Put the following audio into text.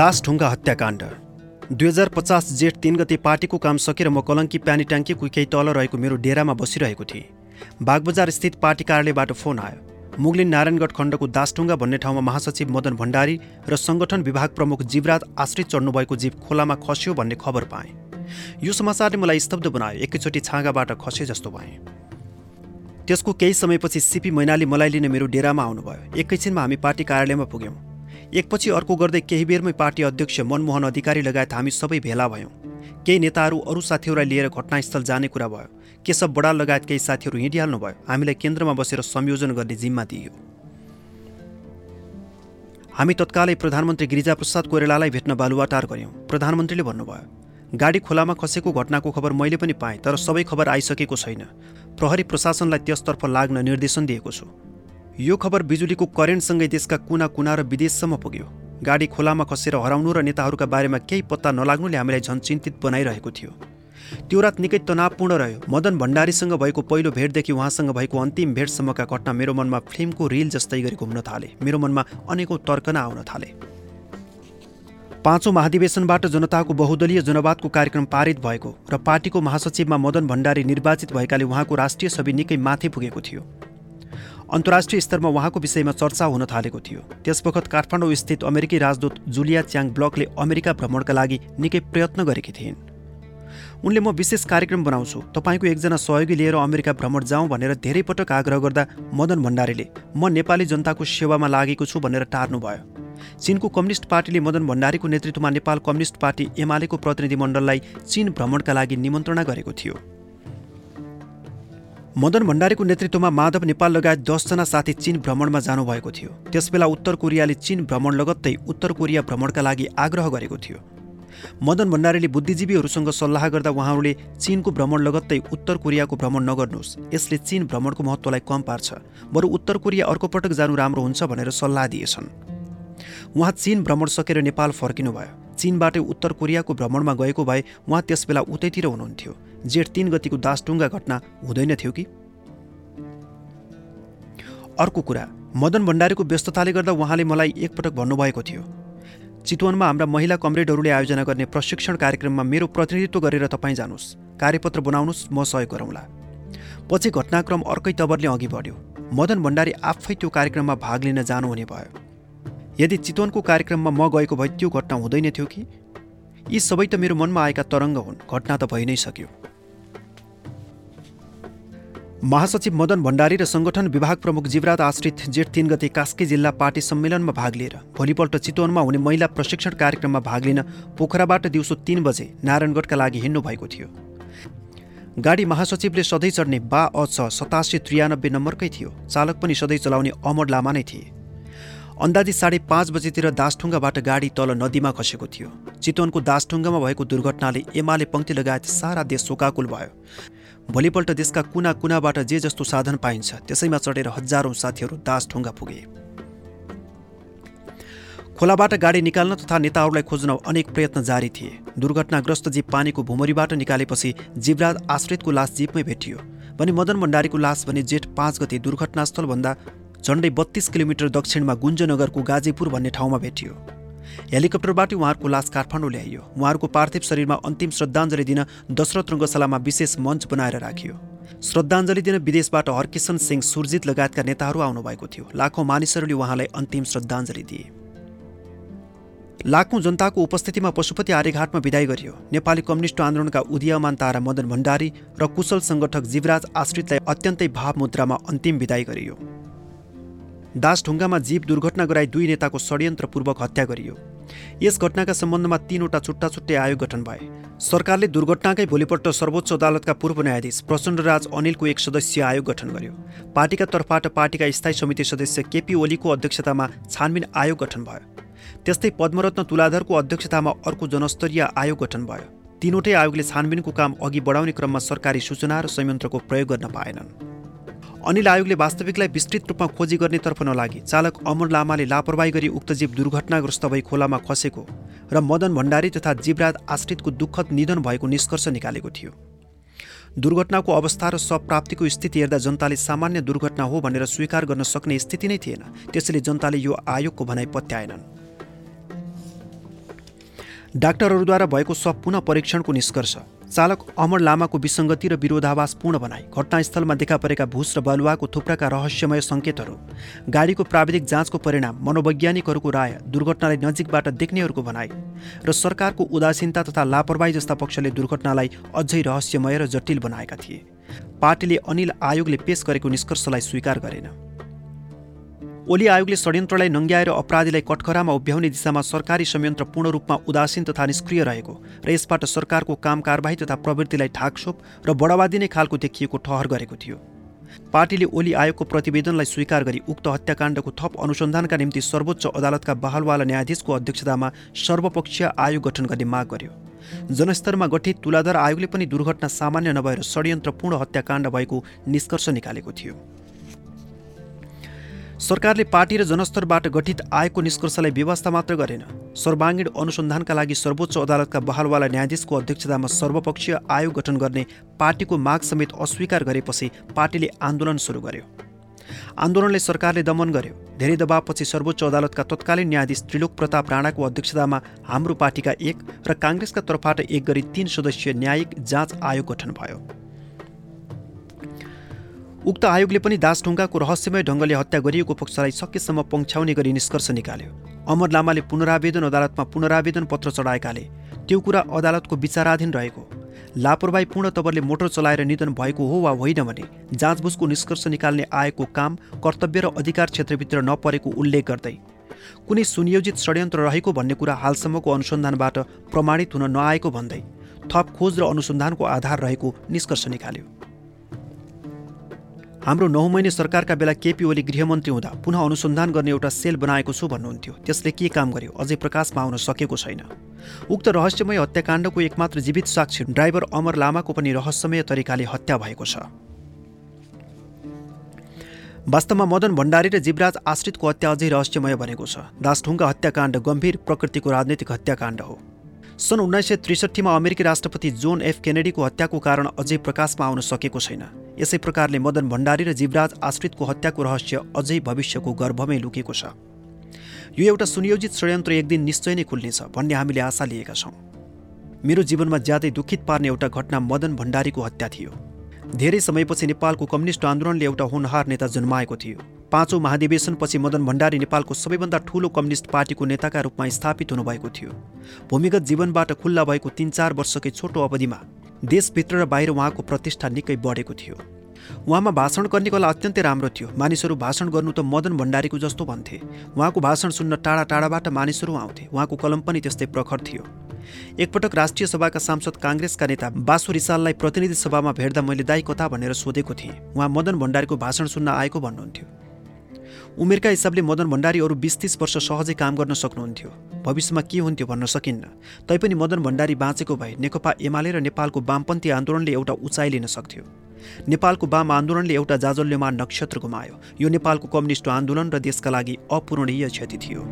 दासढुङ्गा हत्याकाण्ड। दुई हजार पचास जेठ तिन गते पार्टीको काम सकेर म कलङ्की प्यानी ट्याङ्कीको केही तल रहेको मेरो डेरामा बसिरहेको थिएँ। बागबजार स्थित पार्टी कार्यालयबाट फोन आयो। मुगलिन नारायणगढ खण्डको दासढुङ्गा भन्ने ठाउँमा महासचिव मदन भण्डारी र सङ्गठन विभाग प्रमुख जीवराज आश्रित चढ्नुभएको जीव खोलामा खस्यो भन्ने खबर पाएँ। यो समाचारले मलाई स्तब्ध बनायो एकैचोटि छाँगाबाट खसे जस्तो भएँ। त्यसको केही समयपछि सिपी मैनाली मलाई लिन मेरो डेरामा आउनुभयो। एकैछिनमा हामी पार्टी कार्यालयमा पुग्यौँ। एकपछि अर्को गर्दै केही बेरमै पार्टी अध्यक्ष मनमोहन अधिकारी लगायत हामी सबै भेला भयौँ। केही नेताहरू अरू साथीहरूलाई लिएर घटनास्थल जाने कुरा भयो। केशव बडाल लगायत केही साथीहरू हिँडिहाल्नु भयो। हामीलाई केन्द्रमा बसेर संयोजन गर्ने जिम्मा दिइयो। हामी तत्कालै प्रधानमन्त्री गिरिजाप्रसाद कोइरालालाई भेट्न बालुवाटार गऱ्यौँ। प्रधानमन्त्रीले भन्नुभयो गाडी खोलामा खसेको घटनाको खबर मैले पनि पाएँ तर सबै खबर आइसकेको छैन। प्रहरी प्रशासनलाई त्यसतर्फ लाग्न निर्देशन दिएको छु। यो खबर बिजुलीको करेन्टसँगै देशका कुना कुना र विदेशसम्म पुग्यो। गाडी खोलामा खसेर हराउनु र नेताहरूका बारेमा केही पत्ता नलाग्नुले हामीलाई झन् चिन्तित बनाइरहेको थियो। त्यो रात निकै तनावपूर्ण रह्यो। मदन भण्डारीसँग भएको पहिलो भेटदेखि उहाँसँग भएको अन्तिम भेटसम्मका घटना मेरो मनमा फिल्मको रिल जस्तै गरी घुम्न थाले। मेरो मनमा अनेकौँ तर्कना आउन थाले। पाँचौँ महाधिवेशनबाट जनताको बहुदलीय जनवादको कार्यक्रम पारित भएको र पार्टीको महासचिवमा मदन भण्डारी निर्वाचित भएकाले उहाँको राष्ट्रिय छवि निकै माथि पुगेको थियो। अन्तर्राष्ट्रिय स्तरमा उहाँको विषयमा चर्चा हुन थालेको थियो। त्यसवखत काठमाडौँ स्थित अमेरिकी राजदूत जुलिया च्याङ ब्लकले अमेरिका भ्रमणका लागि निकै प्रयत्न गरेकी थिइन्। उनले म विशेष कार्यक्रम बनाउँछु। तपाईँको एकजना सहयोगी लिएर अमेरिका भ्रमण जाउँ भनेर धेरै पटक आग्रह गर्दा मदन भण्डारीले म नेपाली जनताको सेवामा लागेको छु भनेर टार्नुभयो। चिनको कम्युनिस्ट पार्टीले मदन भण्डारीको नेतृत्वमा नेपाल कम्युनिस्ट पार्टी एमालेको प्रतिनिधिमण्डललाई चिन भ्रमणका लागि निमन्त्रणा गरेको थियो। मदन भण्डारीको नेतृत्वमा माधव नेपाल लगायत दसजना साथी चीन भ्रमणमा जानुभएको थियो। त्यसबेला उत्तर कोरियाले चीन भ्रमण लगत्तै उत्तर कोरिया भ्रमणका लागि आग्रह गरेको थियो। मदन भण्डारीले बुद्धिजीवीहरूसँग सल्लाह गर्दा उहाँहरूले चीनको भ्रमण लगत्तै उत्तर कोरियाको भ्रमण नगर्नुहोस् यसले चीन भ्रमणको महत्त्वलाई कम पार्छ बरु उत्तर कोरिया अर्को पटक जानु राम्रो हुन्छ भनेर सल्लाह दिएछन्। उहाँ चीन भ्रमण सकेर नेपाल फर्किनुभयो। चीनबाटै उत्तर कोरियाको भ्रमणमा गएको भए उहाँ त्यसबेला उतैतिर हुनुहुन्थ्यो। जेठ तिन गतिको दासटुङ्गा घटना हुँदैन थियो कि? अर्को कुरा मदन भण्डारीको व्यस्तताले गर्दा उहाँले मलाई एकपटक भन्नुभएको थियो चितवनमा हाम्रा महिला कमरेडहरूले आयोजना गर्ने प्रशिक्षण कार्यक्रममा मेरो प्रतिनिधित्व गरेर तपाईँ जानुहोस् कार्यपत्र बनाउनुहोस् म सहयोग गरौँला। पछि घटनाक्रम अर्कै तवरले अघि बढ्यो। मदन भण्डारी आफै त्यो कार्यक्रममा भाग लिन जानुहुने भयो। यदि चितवनको कार्यक्रममा म गएको भए त्यो घटना हुँदैन थियो कि? यी सबै त मेरो मनमा आएका तरङ्ग हुन्। घटना त भइ नै सक्यो। महासचिव मदन भण्डारी र सङ्गठन विभाग प्रमुख जीवराज आश्रित जेठ तिन गते कास्की जिल्ला पार्टी सम्मेलनमा भाग लिएर भोलिपल्ट चितवनमा हुने महिला प्रशिक्षण कार्यक्रममा भाग लिन पोखराबाट दिउँसो तिन बजे नारायणगढका लागि हिँड्नु भएको थियो। गाडी महासचिवले सधैँ चढ्ने बा अ छ सतासी त्रियानब्बे नम्बरकै थियो। चालक पनि सधैँ चलाउने अमर लामा नै थिए। अन्दाजी साढे पाँच बजेतिर दासढुङ्गाबाट गाडी तल नदीमा खसेको थियो। चितवनको दासढुङ्गामा भएको दुर्घटनाले एमाले पङ्क्ति लगायत सारा देश शोकाकुल भयो। भोलिपल्ट देशका कुना कुनाबाट जे जस्तो साधन पाइन्छ त्यसैमा चढेर हजारौँ साथीहरू दासढुङ्गा पुगे। खोलाबाट गाडी निकाल्न तथा नेताहरूलाई खोज्न अनेक प्रयत्न जारी थिए। दुर्घटनाग्रस्त जीप पानीको भुमरीबाट निकालेपछि जीवराज आश्रितको लास जीपमै भेटियो। भने मदन भण्डारीको लास भने जेठ पाँच गते दुर्घटनास्थलभन्दा झन्डै बत्तीस किलोमिटर दक्षिणमा गुन्जनगरको गाजीपुर भन्ने ठाउँमा भेटियो। हेलिकप्टरबाट उहाँहरूको लास काठमाडौँ ल्याइयो। उहाँहरूको पार्थिव शरीरमा अन्तिम श्रद्धाञ्जली दिन दशरथ रङ्गशालामा विशेष मञ्च बनाएर राखियो। श्रद्धाञ्जली दिन विदेशबाट हरकिशन सिंह सुरजित लगायतका नेताहरू आउनुभएको थियो। लाखौँ मानिसहरूले उहाँलाई अन्तिम श्रद्धाञ्जली दिए। लाखौँ जनताको उपस्थितिमा पशुपति आर्यघाटमा विदाय गरियो। नेपाली कम्युनिस्ट आन्दोलनका उदीयमान तारा मदन भण्डारी र कुशल सङ्गठक जीवराज आश्रितलाई अत्यन्तै भावमुद्रामा अन्तिम विदाय गरियो। दासढुङ्गामा जीव दुर्घटना गराई दुई नेताको षड्यन्त्रपूर्वक हत्या गरियो। यस घटनाका सम्बन्धमा तीनवटा छुट्टा छुट्टै आयोग गठन भए। सरकारले दुर्घटनाकै भोलिपल्ट सर्वोच्च अदालतका पूर्व न्यायाधीश प्रचण्डराज अनिलको एक सदस्यीय आयोग गठन गर्यो। पार्टीका तर्फबाट पार्टीका स्थायी समिति सदस्य केपी ओलीको अध्यक्षतामा छानबिन आयोग गठन भयो। त्यस्तै पद्मरत्न तुलाधरको अध्यक्षतामा अर्को जनस्तरीय आयोग गठन भयो। तीनवटै आयोगले छानबिनको काम अघि बढाउने क्रममा सरकारी सूचना र संयन्त्रको प्रयोग गर्न पाएनन्। अनिल आयोगले वास्तविकलाई विस्तृत रूपमा खोजी गर्नेतर्फ नलागे। चालक अमर लामाले लापरवाही गरी उक्त जीव दुर्घटनाग्रस्त भई खोलामा खसेको र मदन भण्डारी तथा जीवराज आश्रितको दुःखद निधन भएको निष्कर्ष निकालेको थियो। दुर्घटनाको अवस्था र प्राप्तिको स्थिति हेर्दा जनताले सामान्य दुर्घटना हो भनेर स्वीकार गर्न सक्ने स्थिति नै थिएन। त्यसैले जनताले यो आयोगको भनाइ पत्याएनन्। डाक्टरहरूद्वारा भएको सब पुनः परीक्षणको निष्कर्ष। चालक अमर लामाको विसङ्गति र विरोधाभास पूर्ण बनाई घटनास्थलमा देखा परेका भूस र बालुवाको थुप्राका रहस्यमय सङ्केतहरू। गाडीको प्राविधिक जाँचको परिणाम मनोवैज्ञानिकहरूको राय दुर्घटनालाई नजिकबाट देख्नेहरूको भनाई र सरकारको उदासीनता तथा लापरवाही जस्ता पक्षले दुर्घटनालाई अझै रहस्यमय र जटिल बनाएका थिए। पार्टीले अनिल आयोगले पेश गरेको निष्कर्षलाई स्वीकार गरेन। ओली आयोगले षड्यन्त्रलाई नङ्ग्याएर अपराधीलाई कटखरामा उभ्याउने दिशामा सरकारी संयन्त्र पूर्ण रूपमा उदासीन तथा निष्क्रिय रहेको र यसबाट सरकारको काम कारवाही तथा प्रवृत्तिलाई ठाकछोप र बढावा दिने खालको देखिएको ठहर गरेको थियो। पार्टीले ओली आयोगको प्रतिवेदनलाई स्वीकार गरी उक्त हत्याकाण्डको थप अनुसन्धानका निम्ति सर्वोच्च अदालतका बहालवाला न्यायाधीशको अध्यक्षतामा सर्वपक्षीय आयोग गठन गर्ने माग गर्यो। जनस्तरमा गठित तुलाधार आयोगले पनि दुर्घटना सामान्य नभएर षड्यन्त्रपूर्ण हत्याकाण्ड भएको निष्कर्ष निकालेको थियो। सरकारले पार्टी र जनस्तरबाट गठित आयोगको निष्कर्षलाई व्यवस्था मात्र गरेन। सर्वाङ्गीण अनुसन्धानका लागि सर्वोच्च अदालतका बहालवाला न्यायाधीशको अध्यक्षतामा सर्वपक्षीय आयोग गठन गर्ने पार्टीको माग समेत अस्वीकार गरेपछि पार्टीले आन्दोलन सुरु गर्यो। आन्दोलनले सरकारले दमन गर्यो। धेरै दबावपछि सर्वोच्च अदालतका तत्कालीन न्यायाधीश त्रिलोक प्रताप राणाको अध्यक्षतामा हाम्रो पार्टीका एक र काङ्ग्रेसका तर्फबाट एक गरी तीन सदस्यीय न्यायिक जाँच आयोग गठन भयो। उक्त आयोगले पनि दासढुङ्गाको रहस्यमय ढङ्गले हत्या गरिएको पक्षलाई सकेसम्म पङ्छ्याउने गरी निष्कर्ष निकाल्यो। अमर लामाले पुनरावेदन अदालतमा पुनरावेदन पत्र चढाएकाले त्यो कुरा अदालतको विचाराधीन रहेको। लापरवाही पूर्ण तवरले मोटर चलाएर निधन भएको हो वा होइन भने जाँचबुझको निष्कर्ष निकाल्ने आएको काम कर्तव्य र अधिकार क्षेत्रभित्र नपरेको उल्लेख गर्दै कुनै सुनियोजित षड्यन्त्र रहेको भन्ने कुरा हालसम्मको अनुसन्धानबाट प्रमाणित हुन नआएको भन्दै थप खोज र अनुसन्धानको आधार रहेको निष्कर्ष निकाल्यो। हाम्रो नौ महिने सरकारका बेला केपी ओली गृहमन्त्री हुँदा पुनः अनुसन्धान गर्ने एउटा सेल बनाएको छु भन्नुहुन्थ्यो। त्यसले के काम गर्यो? अझै प्रकाशमा आउन सकेको छैन। उक्त रहस्यमय हत्याकाण्डको एकमात्र जीवित साक्षी ड्राइभर अमर लामाको पनि रहस्यमय तरिकाले हत्या भएको छ। वास्तवमा मदन भण्डारी र जीवराज आश्रितको हत्या अझै रहस्यमय बनेको छ। दासढुङ्गा हत्याकाण्ड गम्भीर प्रकृतिको राजनैतिक हत्याकाण्ड हो। सन् उन्नाइस सय त्रिसठीमा अमेरिकी राष्ट्रपति जोन एफ केनेडीको हत्याको कारण अझै प्रकाशमा आउन सकेको छैन। यसै प्रकारले मदन भण्डारी र जीवराज आश्रितको हत्याको रहस्य अझै भविष्यको गर्भमै लुकेको छ। यो एउटा सुनियोजित षड्यन्त्र एक दिन निश्चय नै खुल्नेछ भन्ने हामीले आशा लिएका छौँ। मेरो जीवनमा ज्यादै दुखित पार्ने एउटा घटना मदन भण्डारीको हत्या थियो। धेरै समयपछि नेपालको कम्युनिस्ट आन्दोलनले एउटा होनहार नेता जन्माएको थियो। पाँचौँ महाधिवेशनपछि मदन भण्डारी नेपालको सबैभन्दा ठूलो कम्युनिस्ट पार्टीको नेताका रूपमा स्थापित हुनुभएको थियो। भूमिगत जीवनबाट खुल्ला भएको तिन चार वर्षकै छोटो अवधिमा देशभित्र र बाहिर उहाँको प्रतिष्ठा निकै बढेको थियो। उहाँमा भाषण गर्ने कला अत्यन्तै राम्रो थियो। मानिसहरू भाषण गर्नु त मदन भण्डारीको जस्तो भन्थे। उहाँको भाषण सुन्न टाढा टाढाबाट मानिसहरू आउँथे। उहाँको कलम पनि त्यस्तै प्रखर थियो। एकपटक राष्ट्रिय सभाका सांसद काङ्ग्रेसका नेता बासु रिसाललाई प्रतिनिधि सभामा भेट्दा मैले दाई कथा भनेर सोधेको थिएँ। उहाँ मदन भण्डारीको भाषण सुन्न आएको भन्नुहुन्थ्यो। उमेरका हिसाबले मदन भण्डारी अरू बिस तिस वर्ष सहजै काम गर्न सक्नुहुन्थ्यो। भविष्यमा के हुन्थ्यो भन्न सकिन्न। तैपनि मदन भण्डारी बाँचेको भए नेकपा एमाले र नेपालको वामपन्थी आन्दोलनले एउटा उचाइ लिन सक्थ्यो। नेपालको वाम आन्दोलनले एउटा जाजल्यमान नक्षत्र गुमायो। यो नेपालको कम्युनिस्ट आन्दोलन र देशका लागि अपूरणीय क्षति थियो।